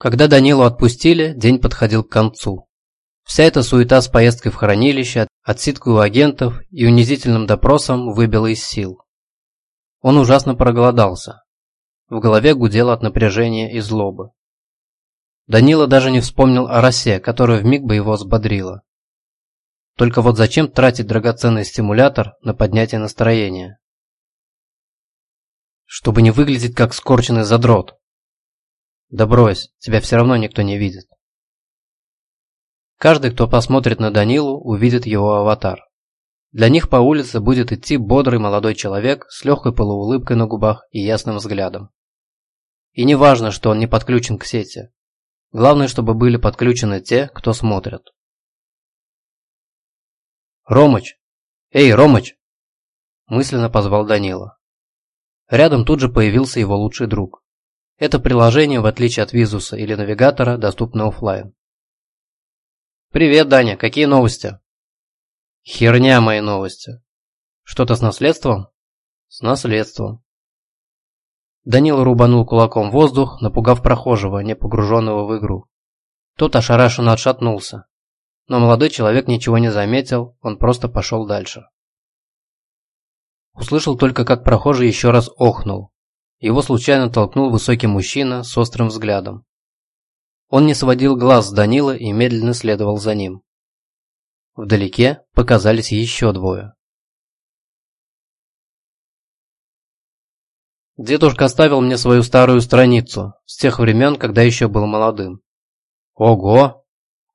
Когда Данилу отпустили, день подходил к концу. Вся эта суета с поездкой в хранилище, отсидкой у агентов и унизительным допросом выбила из сил. Он ужасно проголодался. В голове гудело от напряжения и злобы. Данила даже не вспомнил о росе, которая вмиг бы его взбодрила. Только вот зачем тратить драгоценный стимулятор на поднятие настроения? Чтобы не выглядеть как скорченный задрот. Да брось, тебя все равно никто не видит. Каждый, кто посмотрит на Данилу, увидит его аватар. Для них по улице будет идти бодрый молодой человек с легкой полуулыбкой на губах и ясным взглядом. И не важно, что он не подключен к сети. Главное, чтобы были подключены те, кто смотрит. «Ромыч! Эй, Ромыч!» Мысленно позвал Данила. Рядом тут же появился его лучший друг. Это приложение, в отличие от Визуса или навигатора, доступно офлайн. «Привет, Даня, какие новости?» «Херня мои новости. Что-то с наследством?» «С наследством». Данила рубанул кулаком воздух, напугав прохожего, не погруженного в игру. Тот ошарашенно отшатнулся. Но молодой человек ничего не заметил, он просто пошел дальше. Услышал только, как прохожий еще раз охнул, его случайно толкнул высокий мужчина с острым взглядом. Он не сводил глаз с Данила и медленно следовал за ним. Вдалеке показались еще двое. Дедушка оставил мне свою старую страницу, с тех времен, когда еще был молодым. Ого!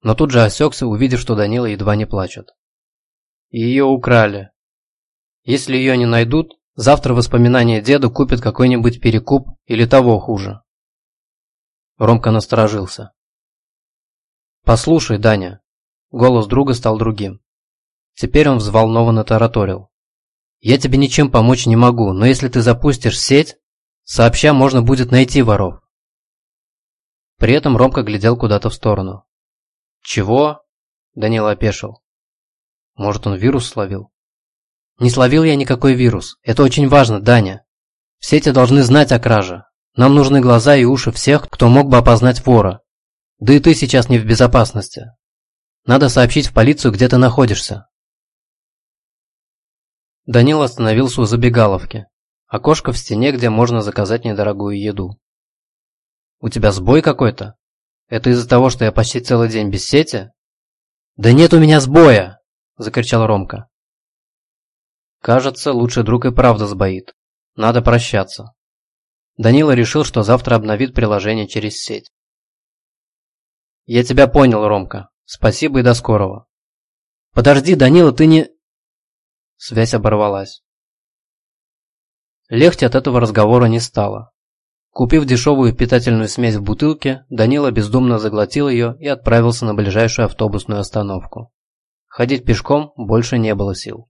Но тут же осекся, увидев, что Данила едва не плачет. Ее украли. Если ее не найдут, Завтра воспоминания деда купят какой-нибудь перекуп или того хуже. Ромка насторожился. «Послушай, Даня». Голос друга стал другим. Теперь он взволнованно тараторил. «Я тебе ничем помочь не могу, но если ты запустишь сеть, сообща можно будет найти воров». При этом Ромка глядел куда-то в сторону. «Чего?» – Данила опешил. «Может, он вирус словил?» Не словил я никакой вирус. Это очень важно, Даня. Все эти должны знать о краже. Нам нужны глаза и уши всех, кто мог бы опознать вора. Да и ты сейчас не в безопасности. Надо сообщить в полицию, где ты находишься. Данил остановился у забегаловки. Окошко в стене, где можно заказать недорогую еду. «У тебя сбой какой-то? Это из-за того, что я почти целый день без сети?» «Да нет у меня сбоя!» – закричал Ромка. Кажется, лучший друг и правда сбоит. Надо прощаться. Данила решил, что завтра обновит приложение через сеть. «Я тебя понял, Ромка. Спасибо и до скорого». «Подожди, Данила, ты не...» Связь оборвалась. Легче от этого разговора не стало. Купив дешевую питательную смесь в бутылке, Данила бездумно заглотил ее и отправился на ближайшую автобусную остановку. Ходить пешком больше не было сил.